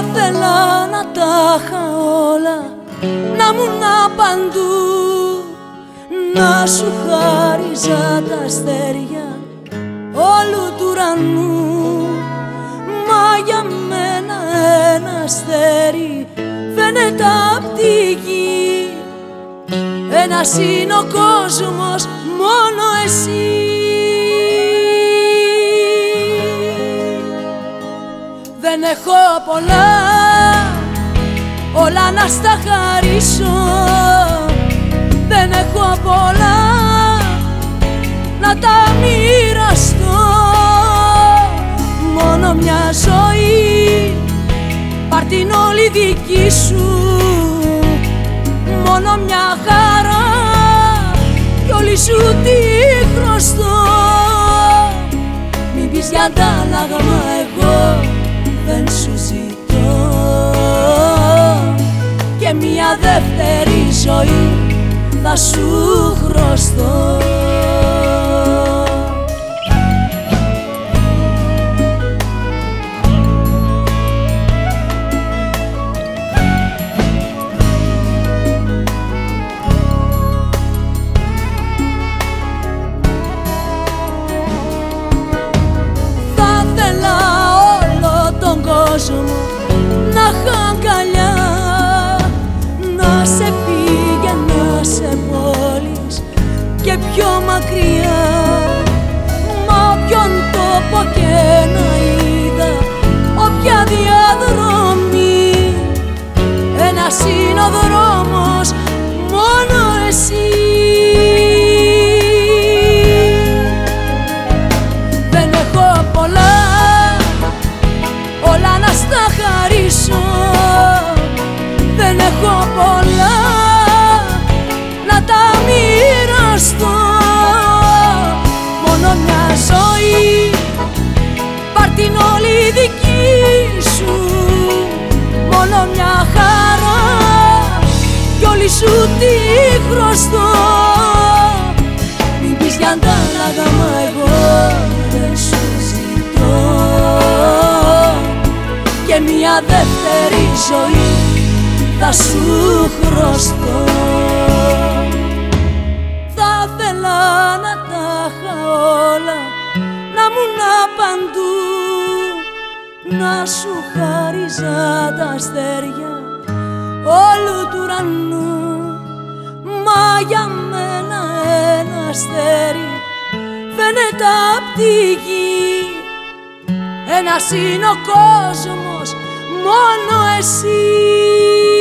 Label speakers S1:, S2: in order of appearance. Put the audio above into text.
S1: ήθελα να τα είχα όλα να μου να παντού να σου χάριζα τα αστέρια όλου του ουρανού. Μα για μένα ένα αστέρι φαίνεται απ' τη γη. Ένας είναι ο κόσμος μόνο εσύ Δεν έχω πολλά όλα να στα χαρίσω. Δεν έχω πολλά να τα μοιραστώ. Μόνο μια ζωή πάρ' την όλη δική σου. Μόνο μια χαρά κι όλη σου τη χρωστώ. Μην πεις για αντάλλαγμα εγώ δεν σου ζητώ. Και μια δεύτερη ζωή θα σου χρωστώ χαρίσω Δεν έχω πολλά να τα μοιραστώ. Μόνο μια ζωή πάρ' την όλη δική σου και μια δεύτερη ζωή θα σου χρωστώ. Θα θέλα να τα είχα όλα να μου να παντού να σου χάριζα τα αστέρια όλου του ουρανού. Μα για μένα ένα αστέρι φαίνεται απ' τη γη ένας είναι ο κόσμος μόνο εσύ